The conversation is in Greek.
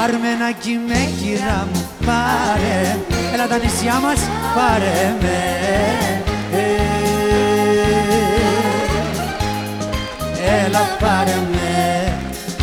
Πάρ' με ένα κείμενο κύρα μου, πάρε. Έλα τα νησιά μας, πάρε με. Ε, ε, ε. Έλα πάρε με.